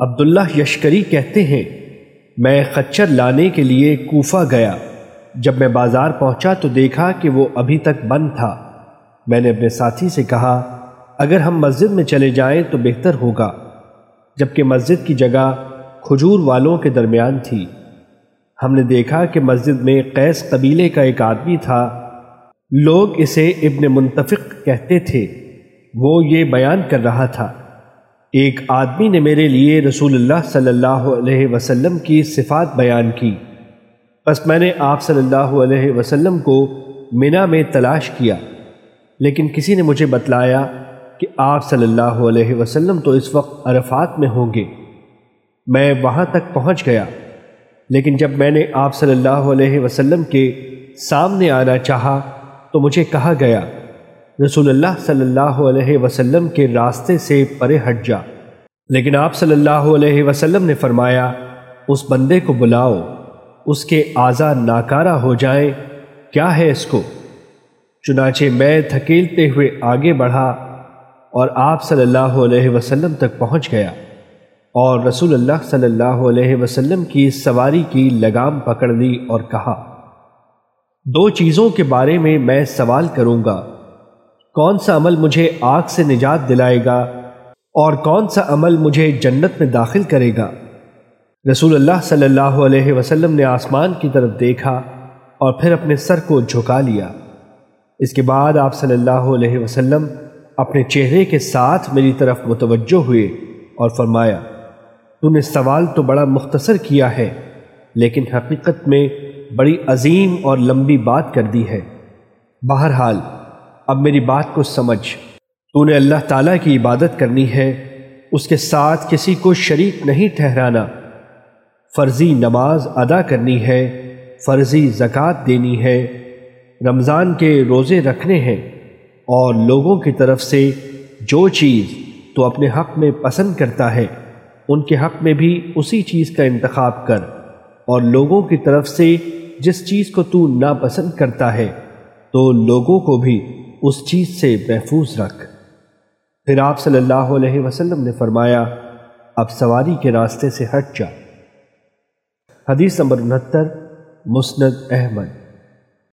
عبداللہ یشکری کہتے ہیں، میں خچر لانے کے لیے کوفہ گیا۔ جب میں بازار پہنچا تو دیکھا کہ وہ ابھی تک بند تھا۔ میں نے اپنے ساتھی سے کہا، اگر ہم مسجد میں چلے جائیں تو بہتر ہوگا۔ جبکہ مسجد کی جگہ کھجور والوں کے درمیان تھی۔ ہم نے دیکھا کہ مسجد میں قیس قبیلے کا ایک آدمی تھا۔ لوگ اسے ابن منتفق کہتے تھے۔ وہ یہ بیان کر رہا تھا۔ ایک آدمی نے میرے لیے رسول اللہ صلی اللہ علیہ وسلم کی صفات بیان کی۔ بس میں نے آپ صلی اللہ علیہ وسلم کو منا میں تلاش کیا، لیکن کسی نے مجھے بتلایا کہ آپ صلی اللہ علیہ وسلم تو اس وقت عرفات میں ہوں گے۔ میں وہاں تک پہنچ گیا، لیکن جب میں نے آپ صلی اللہ علیہ وسلم کے سامنے آنا چاہا تو مجھے کہا گیا رسول اللہ صلی اللہ علیہ وسلم کے راستے سے پرے ہٹ جا۔ لیکن آپ صلی اللہ علیہ وسلم نے فرمایا، اس بندے کو بلاؤ، اس کے آزا ناکارہ ہو جائیں کیا ہے اس کو؟ چنانچہ میں تھکیلتے ہوئے آگے بڑھا اور آپ صلی اللہ علیہ وسلم تک پہنچ گیا اور رسول اللہ صلی اللہ علیہ وسلم کی سواری کی لگام پکڑ لی اور کہا، دو چیزوں کے بارے میں میں سوال کروں گا۔ کون سا عمل مجھے آگ سے نجات دلائے گا اور کون سا عمل مجھے جنت میں داخل کرے گا؟ رسول اللہ صلی اللہ علیہ وسلم نے آسمان کی طرف دیکھا اور پھر اپنے سر کو جھکا لیا۔ اس کے بعد آپ صلی اللہ علیہ وسلم اپنے چہرے کے ساتھ میری طرف متوجہ ہوئے اور فرمایا تو نے سوال تو بڑا مختصر کیا ہے، لیکن حقیقت میں بڑی عظیم اور لمبی بات کر دی ہے۔ بہرحال اب میری بات کو سمجھ۔ تو نے اللہ تعالیٰ کی عبادت کرنی ہے، اس کے ساتھ کسی کو شریک نہیں ٹھہرانا۔ فرضی نماز ادا کرنی ہے، فرضی زکوٰۃ دینی ہے۔ رمضان کے روزے رکھنے ہیں۔ اور لوگوں کی طرف سے جو چیز تو اپنے حق میں پسند کرتا ہے، ان کے حق میں بھی اسی چیز کا انتخاب کر۔ اور لوگوں کی طرف سے جس چیز کو تو ناپسند کرتا ہے، تو لوگوں کو بھی اس چیز سے محفوظ رکھ۔ پھر آپ صلی اللہ علیہ وسلم نے فرمایا، اب سواری کے راستے سے ہٹ جا۔ حدیث نمبر انہتر، مسند احمد۔